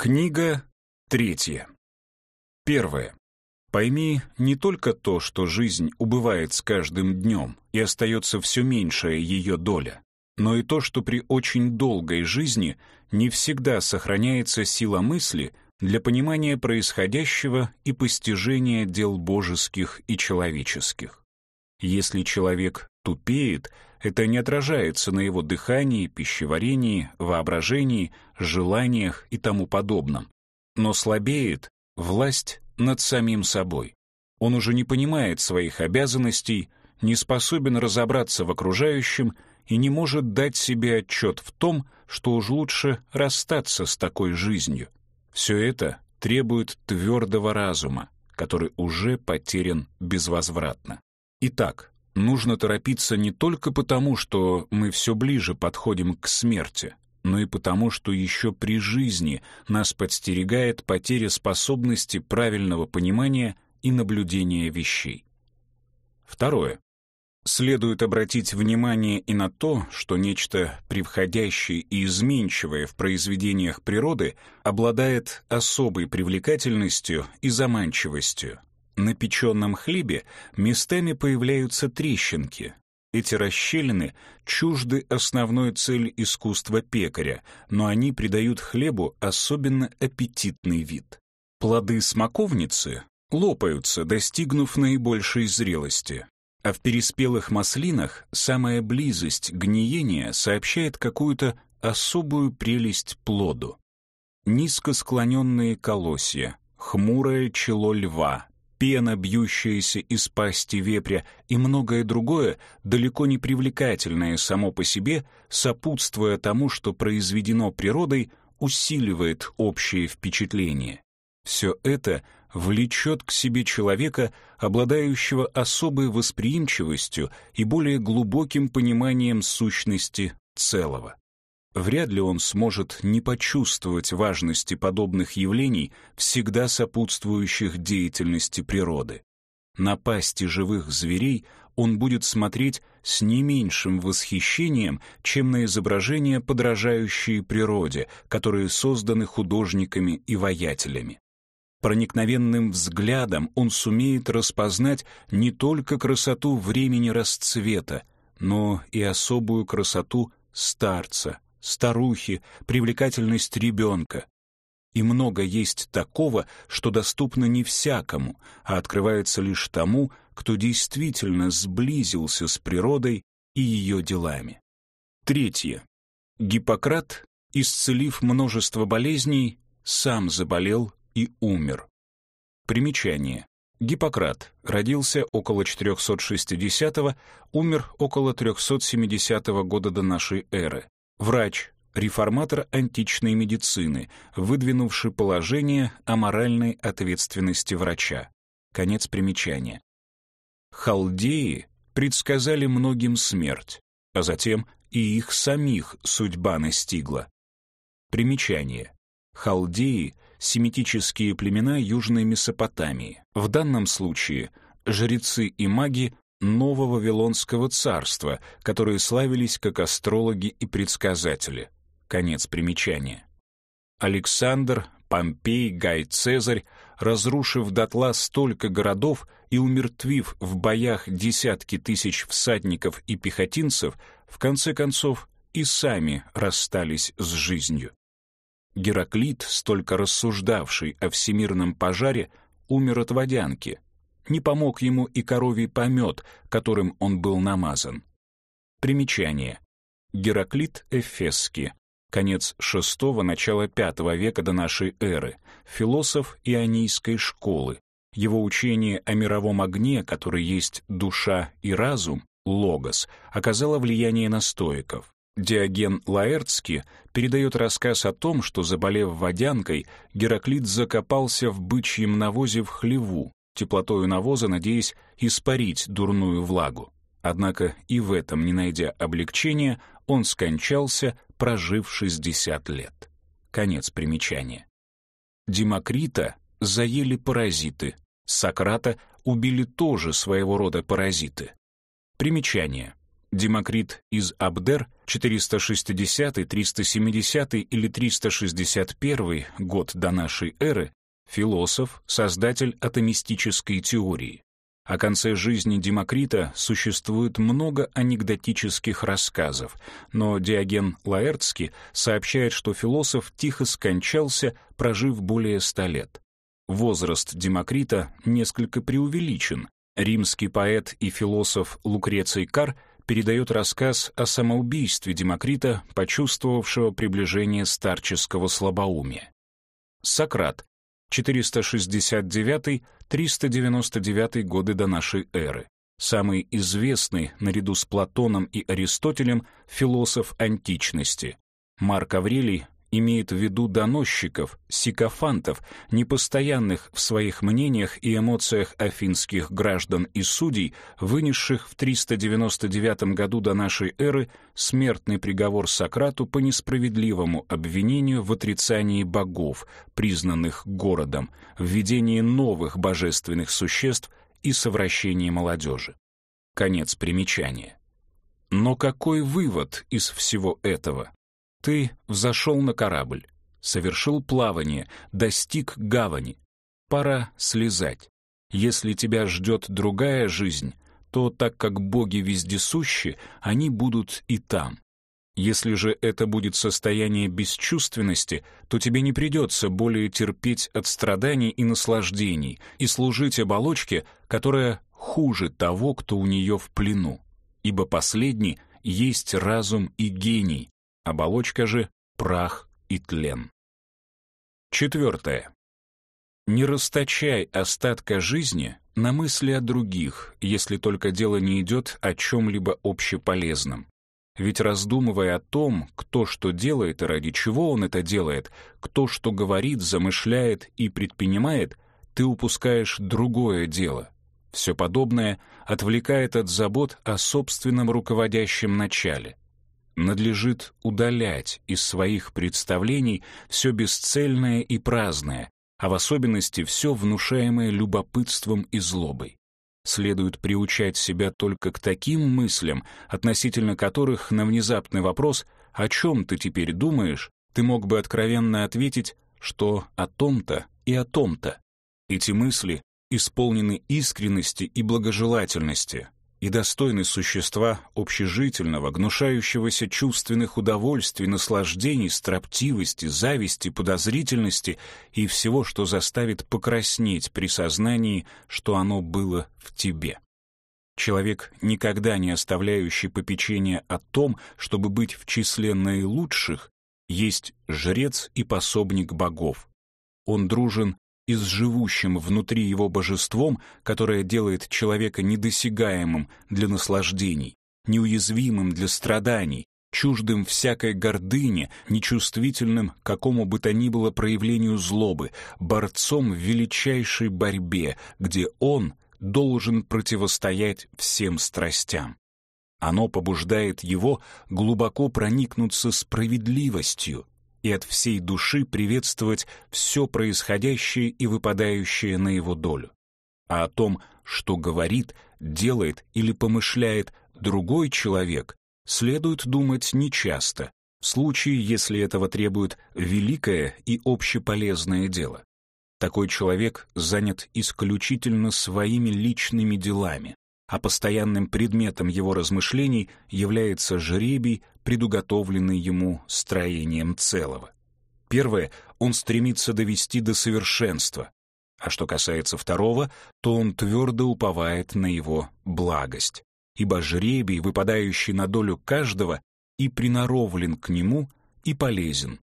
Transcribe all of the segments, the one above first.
Книга третья. Первое. Пойми не только то, что жизнь убывает с каждым днем и остается все меньшая ее доля, но и то, что при очень долгой жизни не всегда сохраняется сила мысли для понимания происходящего и постижения дел божеских и человеческих. Если человек тупеет, это не отражается на его дыхании, пищеварении, воображении, желаниях и тому подобном. Но слабеет власть над самим собой. Он уже не понимает своих обязанностей, не способен разобраться в окружающем и не может дать себе отчет в том, что уж лучше расстаться с такой жизнью. Все это требует твердого разума, который уже потерян безвозвратно. Итак, нужно торопиться не только потому, что мы все ближе подходим к смерти, но и потому, что еще при жизни нас подстерегает потеря способности правильного понимания и наблюдения вещей. Второе. Следует обратить внимание и на то, что нечто превходящее и изменчивое в произведениях природы обладает особой привлекательностью и заманчивостью, на печеном хлебе местами появляются трещинки. Эти расщелины чужды основной цели искусства пекаря, но они придают хлебу особенно аппетитный вид. Плоды смоковницы лопаются, достигнув наибольшей зрелости, а в переспелых маслинах самая близость гниения сообщает какую-то особую прелесть плоду. Низко склоненные колосья, хмурое чело льва, пена, бьющаяся из пасти вепря и многое другое, далеко не привлекательное само по себе, сопутствуя тому, что произведено природой, усиливает общее впечатление. Все это влечет к себе человека, обладающего особой восприимчивостью и более глубоким пониманием сущности целого вряд ли он сможет не почувствовать важности подобных явлений, всегда сопутствующих деятельности природы. На пасти живых зверей он будет смотреть с не меньшим восхищением, чем на изображения, подражающие природе, которые созданы художниками и воятелями. Проникновенным взглядом он сумеет распознать не только красоту времени расцвета, но и особую красоту старца, старухи, привлекательность ребенка. И много есть такого, что доступно не всякому, а открывается лишь тому, кто действительно сблизился с природой и ее делами. Третье. Гиппократ, исцелив множество болезней, сам заболел и умер. Примечание. Гиппократ родился около 460-го, умер около 370 года до нашей эры. Врач, реформатор античной медицины, выдвинувший положение о моральной ответственности врача. Конец примечания. Халдеи предсказали многим смерть, а затем и их самих судьба настигла. Примечание. Халдеи — семитические племена Южной Месопотамии. В данном случае жрецы и маги нового Вавилонского царства, которые славились как астрологи и предсказатели. Конец примечания. Александр, Помпей, Гай Цезарь, разрушив дотла столько городов и умертвив в боях десятки тысяч всадников и пехотинцев, в конце концов и сами расстались с жизнью. Гераклит, столько рассуждавший о всемирном пожаре, умер от водянки — не помог ему и коровий помет, которым он был намазан. Примечание. Гераклит Эфесский. Конец VI – начало V века до нашей эры. Философ ионийской школы. Его учение о мировом огне, который есть душа и разум, логос, оказало влияние на стоиков. Диоген Лаэртский передает рассказ о том, что, заболев водянкой, Гераклит закопался в бычьем навозе в хлеву, теплотою навоза, надеясь испарить дурную влагу. Однако и в этом, не найдя облегчения, он скончался, прожив 60 лет. Конец примечания. Демокрита заели паразиты, Сократа убили тоже своего рода паразиты. Примечание. Демокрит из Абдер 460, 370 или 361 год до нашей эры, философ, создатель атомистической теории. О конце жизни Демокрита существует много анекдотических рассказов, но Диоген Лаэртский сообщает, что философ тихо скончался, прожив более ста лет. Возраст Демокрита несколько преувеличен. Римский поэт и философ Лукреций Кар передает рассказ о самоубийстве Демокрита, почувствовавшего приближение старческого слабоумия. Сократ, 469-399 годы до нашей эры. Самый известный, наряду с Платоном и Аристотелем, философ античности. Марк Аврелий имеет в виду доносчиков, сикофантов, непостоянных в своих мнениях и эмоциях афинских граждан и судей, вынесших в 399 году до нашей эры смертный приговор Сократу по несправедливому обвинению в отрицании богов, признанных городом, введении новых божественных существ и совращении молодежи. Конец примечания. Но какой вывод из всего этого? Ты взошел на корабль, совершил плавание, достиг гавани. Пора слезать. Если тебя ждет другая жизнь, то так как боги вездесущи, они будут и там. Если же это будет состояние бесчувственности, то тебе не придется более терпеть от страданий и наслаждений и служить оболочке, которая хуже того, кто у нее в плену. Ибо последний есть разум и гений, оболочка же — прах и тлен. Четвертое. Не расточай остатка жизни на мысли о других, если только дело не идет о чем-либо общеполезном. Ведь раздумывая о том, кто что делает и ради чего он это делает, кто что говорит, замышляет и предпринимает, ты упускаешь другое дело. Все подобное отвлекает от забот о собственном руководящем начале — надлежит удалять из своих представлений все бесцельное и праздное, а в особенности все внушаемое любопытством и злобой. Следует приучать себя только к таким мыслям, относительно которых на внезапный вопрос «О чем ты теперь думаешь?» ты мог бы откровенно ответить, что о том-то и о том-то. Эти мысли исполнены искренности и благожелательности, и достойны существа общежительного, гнушающегося чувственных удовольствий, наслаждений, строптивости, зависти, подозрительности и всего, что заставит покраснеть при сознании, что оно было в тебе. Человек, никогда не оставляющий попечения о том, чтобы быть в числе наилучших, есть жрец и пособник богов. Он дружен и с живущим внутри его божеством, которое делает человека недосягаемым для наслаждений, неуязвимым для страданий, чуждым всякой гордыне, нечувствительным к какому бы то ни было проявлению злобы, борцом в величайшей борьбе, где он должен противостоять всем страстям. Оно побуждает его глубоко проникнуться справедливостью, и от всей души приветствовать все происходящее и выпадающее на его долю. А о том, что говорит, делает или помышляет другой человек, следует думать нечасто, в случае, если этого требует великое и общеполезное дело. Такой человек занят исключительно своими личными делами, а постоянным предметом его размышлений является жребий, предуготовленный ему строением целого. Первое он стремится довести до совершенства, а что касается второго, то он твердо уповает на его благость, ибо жребий, выпадающий на долю каждого, и приноровлен к нему, и полезен.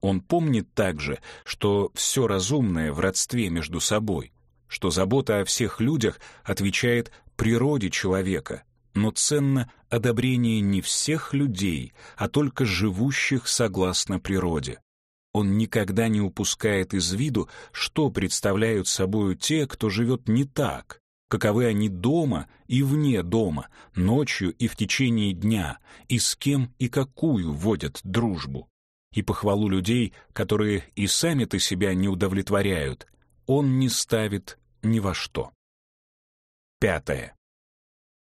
Он помнит также, что все разумное в родстве между собой, что забота о всех людях отвечает природе человека, но ценно одобрение не всех людей, а только живущих согласно природе. Он никогда не упускает из виду, что представляют собою те, кто живет не так, каковы они дома и вне дома, ночью и в течение дня, и с кем и какую водят дружбу. И похвалу людей, которые и сами-то себя не удовлетворяют, он не ставит ни во что. Пятое.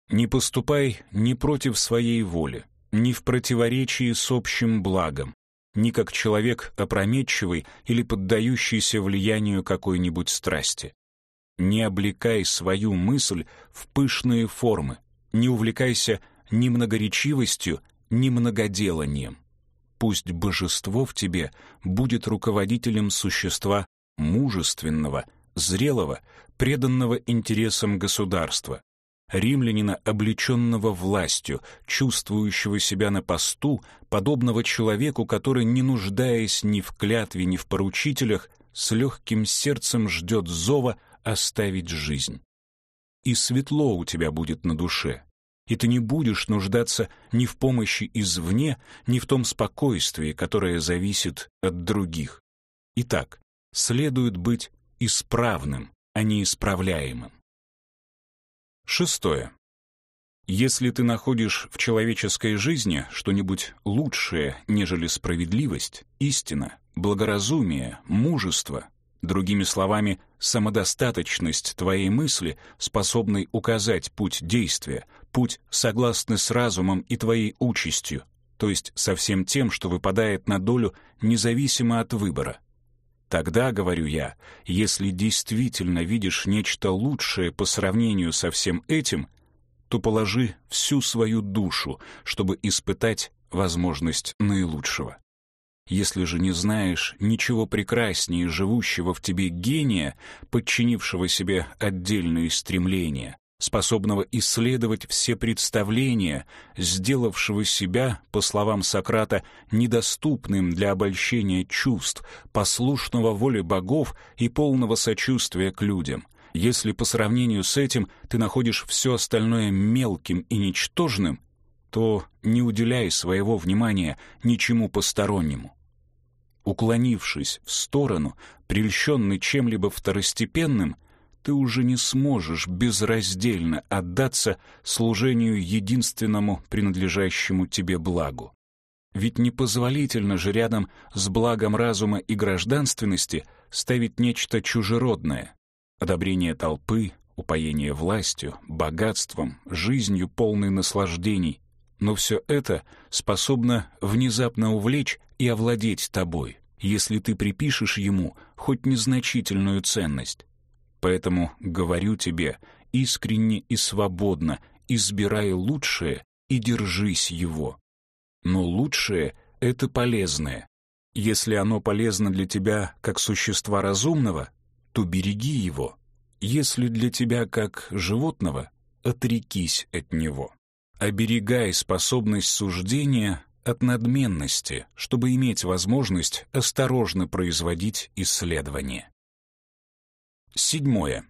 Не поступай ни против своей воли, ни в противоречии с общим благом, ни как человек опрометчивый или поддающийся влиянию какой-нибудь страсти. Не облекай свою мысль в пышные формы, не увлекайся ни многоречивостью, ни многоделанием. Пусть божество в тебе будет руководителем существа мужественного, зрелого, преданного интересам государства, римлянина, облеченного властью, чувствующего себя на посту, подобного человеку, который, не нуждаясь ни в клятве, ни в поручителях, с легким сердцем ждет зова оставить жизнь. И светло у тебя будет на душе, и ты не будешь нуждаться ни в помощи извне, ни в том спокойствии, которое зависит от других. Итак, следует быть исправным, а не исправляемым. Шестое. Если ты находишь в человеческой жизни что-нибудь лучшее, нежели справедливость, истина, благоразумие, мужество, другими словами, самодостаточность твоей мысли, способной указать путь действия, путь согласный с разумом и твоей участью, то есть со всем тем, что выпадает на долю независимо от выбора, Тогда, говорю я, если действительно видишь нечто лучшее по сравнению со всем этим, то положи всю свою душу, чтобы испытать возможность наилучшего. Если же не знаешь ничего прекраснее живущего в тебе гения, подчинившего себе отдельные стремления, способного исследовать все представления, сделавшего себя, по словам Сократа, недоступным для обольщения чувств, послушного воле богов и полного сочувствия к людям. Если по сравнению с этим ты находишь все остальное мелким и ничтожным, то не уделяй своего внимания ничему постороннему. Уклонившись в сторону, прельщенный чем-либо второстепенным — ты уже не сможешь безраздельно отдаться служению единственному принадлежащему тебе благу. Ведь непозволительно же рядом с благом разума и гражданственности ставить нечто чужеродное. Одобрение толпы, упоение властью, богатством, жизнью полной наслаждений. Но все это способно внезапно увлечь и овладеть тобой, если ты припишешь ему хоть незначительную ценность. Поэтому говорю тебе искренне и свободно, избирай лучшее и держись его. Но лучшее — это полезное. Если оно полезно для тебя как существа разумного, то береги его. Если для тебя как животного, отрекись от него. Оберегай способность суждения от надменности, чтобы иметь возможность осторожно производить исследования. Седьмое.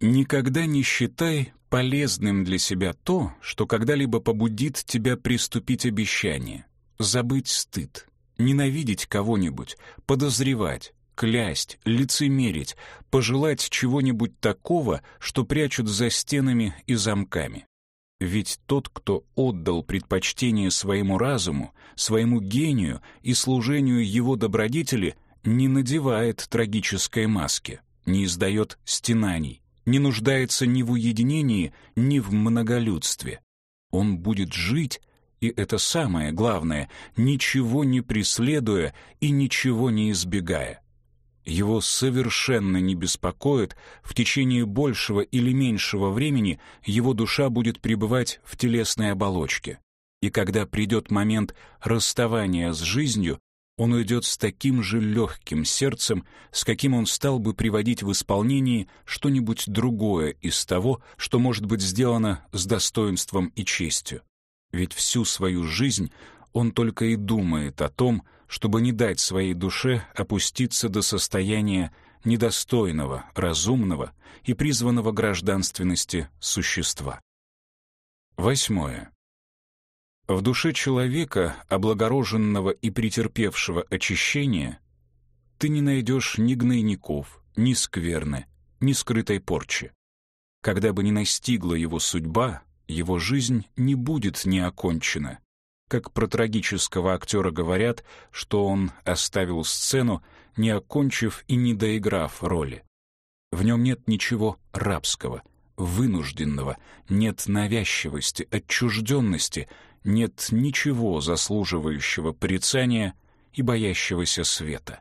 Никогда не считай полезным для себя то, что когда-либо побудит тебя приступить обещание, забыть стыд, ненавидеть кого-нибудь, подозревать, клясть, лицемерить, пожелать чего-нибудь такого, что прячут за стенами и замками. Ведь тот, кто отдал предпочтение своему разуму, своему гению и служению его добродетели, не надевает трагической маски не издает стенаний, не нуждается ни в уединении, ни в многолюдстве. Он будет жить, и это самое главное, ничего не преследуя и ничего не избегая. Его совершенно не беспокоит, в течение большего или меньшего времени его душа будет пребывать в телесной оболочке. И когда придет момент расставания с жизнью, он уйдет с таким же легким сердцем, с каким он стал бы приводить в исполнение что-нибудь другое из того, что может быть сделано с достоинством и честью. Ведь всю свою жизнь он только и думает о том, чтобы не дать своей душе опуститься до состояния недостойного, разумного и призванного гражданственности существа. Восьмое. В душе человека, облагороженного и претерпевшего очищение, ты не найдешь ни гнойников, ни скверны, ни скрытой порчи. Когда бы ни настигла его судьба, его жизнь не будет неокончена. Как про трагического актера говорят, что он оставил сцену, не окончив и не доиграв роли. В нем нет ничего рабского, вынужденного, нет навязчивости, отчужденности, нет ничего заслуживающего порицания и боящегося света.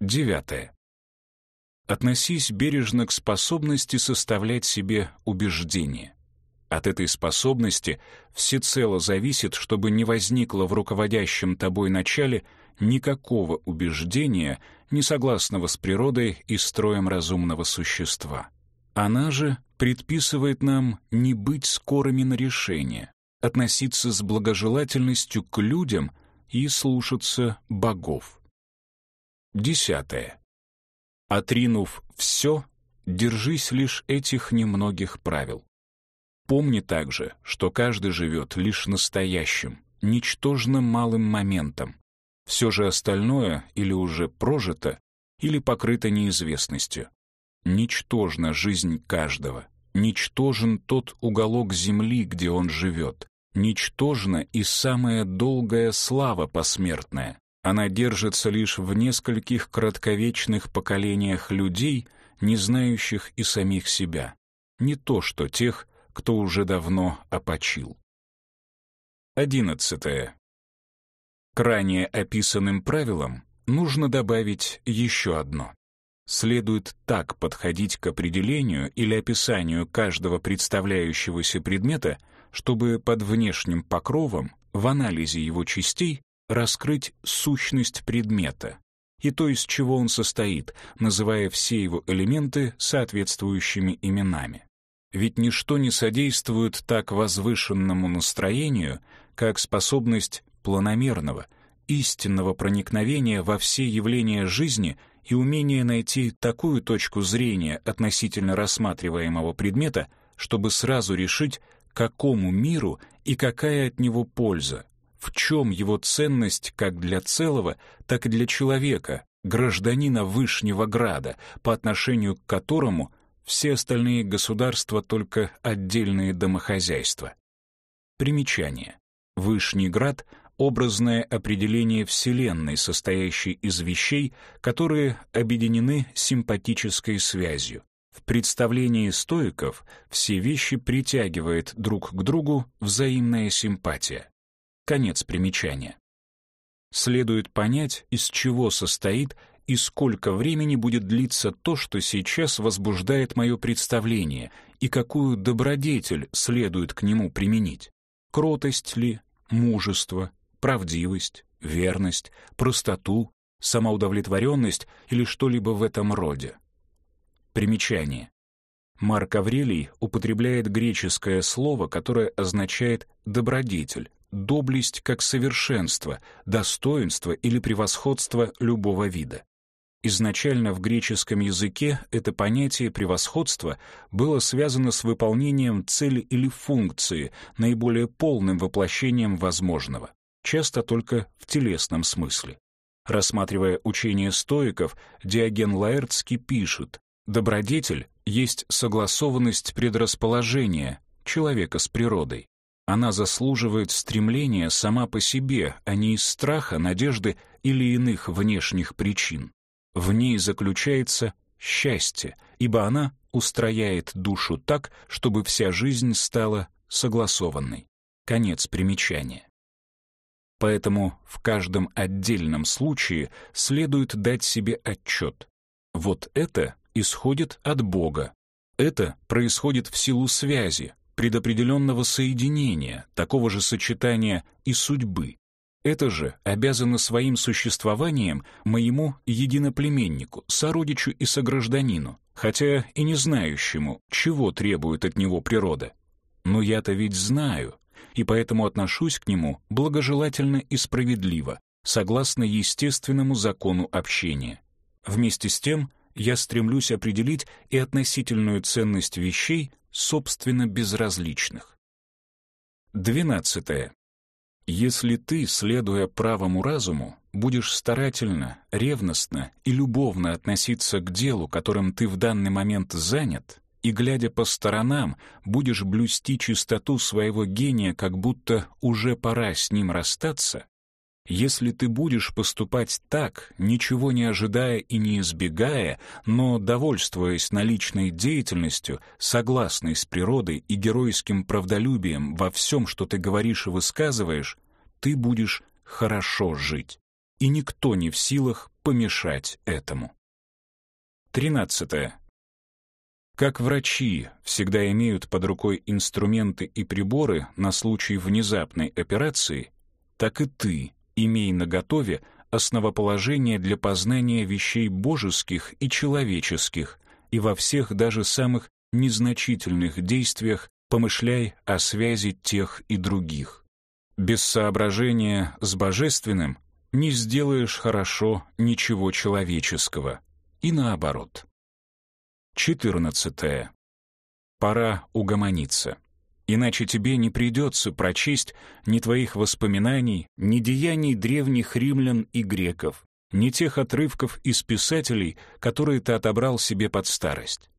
Девятое. Относись бережно к способности составлять себе убеждения. От этой способности всецело зависит, чтобы не возникло в руководящем тобой начале никакого убеждения, не согласного с природой и строем разумного существа. Она же предписывает нам не быть скорыми на решение, относиться с благожелательностью к людям и слушаться богов. Десятое. Отринув все, держись лишь этих немногих правил. Помни также, что каждый живет лишь настоящим, ничтожно малым моментом. Все же остальное или уже прожито, или покрыто неизвестностью. Ничтожна жизнь каждого, ничтожен тот уголок земли, где он живет, ничтожна и самая долгая слава посмертная. Она держится лишь в нескольких кратковечных поколениях людей, не знающих и самих себя. Не то, что тех, кто уже давно опочил. Одиннадцатое. К ранее описанным правилам нужно добавить еще одно. Следует так подходить к определению или описанию каждого представляющегося предмета, чтобы под внешним покровом, в анализе его частей, раскрыть сущность предмета и то, из чего он состоит, называя все его элементы соответствующими именами. Ведь ничто не содействует так возвышенному настроению, как способность планомерного, истинного проникновения во все явления жизни и умение найти такую точку зрения относительно рассматриваемого предмета, чтобы сразу решить, какому миру и какая от него польза, в чем его ценность как для целого, так и для человека, гражданина Вышнего Града, по отношению к которому все остальные государства только отдельные домохозяйства. Примечание. Вышний Град — образное определение Вселенной, состоящей из вещей, которые объединены симпатической связью. В представлении стоиков все вещи притягивает друг к другу взаимная симпатия. Конец примечания. Следует понять, из чего состоит и сколько времени будет длиться то, что сейчас возбуждает мое представление, и какую добродетель следует к нему применить. Кротость ли, мужество, правдивость, верность, простоту, самоудовлетворенность или что-либо в этом роде. Примечание. Марк Аврелий употребляет греческое слово, которое означает «добродетель», «доблесть как совершенство», «достоинство» или «превосходство любого вида». Изначально в греческом языке это понятие превосходства было связано с выполнением цели или функции, наиболее полным воплощением возможного, часто только в телесном смысле. Рассматривая учение стоиков, Диоген Лаэртский пишет, «Добродетель есть согласованность предрасположения человека с природой. Она заслуживает стремления сама по себе, а не из страха, надежды или иных внешних причин. В ней заключается счастье, ибо она устрояет душу так, чтобы вся жизнь стала согласованной. Конец примечания. Поэтому в каждом отдельном случае следует дать себе отчет. Вот это исходит от Бога. Это происходит в силу связи, предопределенного соединения, такого же сочетания и судьбы. Это же обязано своим существованием моему единоплеменнику, сородичу и согражданину, хотя и не знающему, чего требует от него природа. Но я-то ведь знаю, и поэтому отношусь к нему благожелательно и справедливо, согласно естественному закону общения. Вместе с тем я стремлюсь определить и относительную ценность вещей, собственно безразличных. Двенадцатое. Если ты, следуя правому разуму, будешь старательно, ревностно и любовно относиться к делу, которым ты в данный момент занят, и, глядя по сторонам, будешь блюсти чистоту своего гения, как будто уже пора с ним расстаться, Если ты будешь поступать так, ничего не ожидая и не избегая, но довольствуясь наличной деятельностью, согласной с природой и геройским правдолюбием во всем, что ты говоришь и высказываешь, ты будешь хорошо жить. И никто не в силах помешать этому. Тринадцатое. Как врачи всегда имеют под рукой инструменты и приборы на случай внезапной операции, так и ты имей наготове основоположение для познания вещей божеских и человеческих, и во всех даже самых незначительных действиях помышляй о связи тех и других. Без соображения с божественным не сделаешь хорошо ничего человеческого, и наоборот. 14. Пора угомониться иначе тебе не придется прочесть ни твоих воспоминаний, ни деяний древних римлян и греков, ни тех отрывков из писателей, которые ты отобрал себе под старость.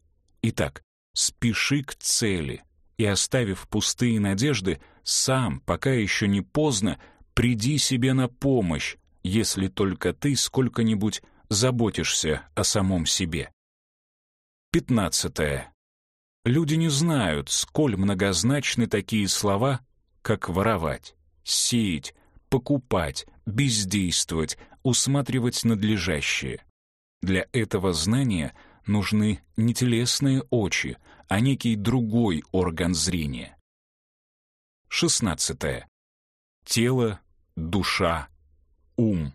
Итак, спеши к цели и, оставив пустые надежды, сам, пока еще не поздно, приди себе на помощь, если только ты сколько-нибудь заботишься о самом себе. Пятнадцатое. Люди не знают, сколь многозначны такие слова, как воровать, сеять, покупать, бездействовать, усматривать надлежащее. Для этого знания нужны не телесные очи, а некий другой орган зрения. 16. Тело, душа, ум.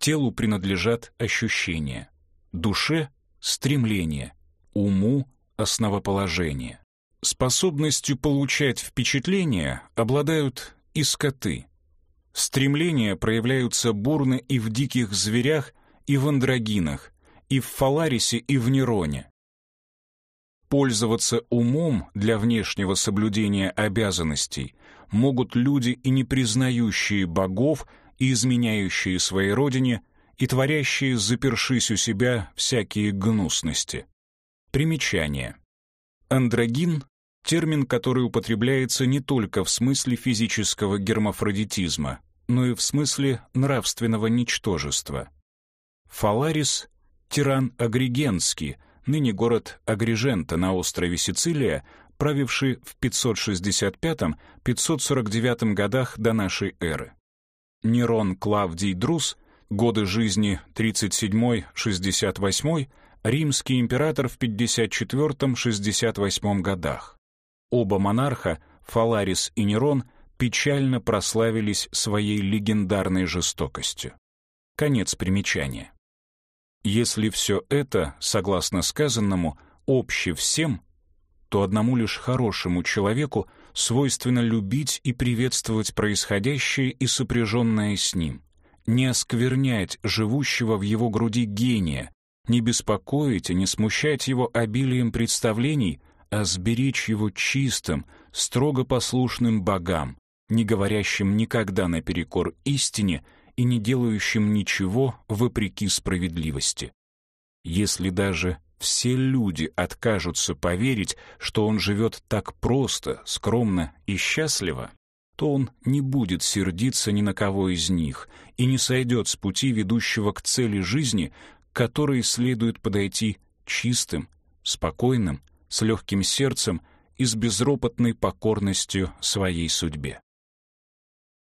Телу принадлежат ощущения, душе — стремление, уму основоположение. Способностью получать впечатления обладают и скоты. Стремления проявляются бурно и в диких зверях, и в андрогинах, и в фаларисе, и в нейроне. Пользоваться умом для внешнего соблюдения обязанностей могут люди и не признающие богов, и изменяющие своей родине, и творящие, запершись у себя, всякие гнусности. Примечание. Андрогин — термин, который употребляется не только в смысле физического гермафродитизма, но и в смысле нравственного ничтожества. Фаларис — тиран Агригенский, ныне город Агрижента на острове Сицилия, правивший в 565-549 годах до нашей эры. Нерон Клавдий Друз, годы жизни 37-68, римский император в 54-68 годах. Оба монарха, Фаларис и Нерон, печально прославились своей легендарной жестокостью. Конец примечания. Если все это, согласно сказанному, обще всем, то одному лишь хорошему человеку свойственно любить и приветствовать происходящее и сопряженное с ним, не осквернять живущего в его груди гения, не беспокоить и не смущать его обилием представлений, а сберечь его чистым, строго послушным богам, не говорящим никогда наперекор истине и не делающим ничего вопреки справедливости. Если даже все люди откажутся поверить, что он живет так просто, скромно и счастливо, то он не будет сердиться ни на кого из них и не сойдет с пути, ведущего к цели жизни, которой следует подойти чистым, спокойным, с легким сердцем и с безропотной покорностью своей судьбе.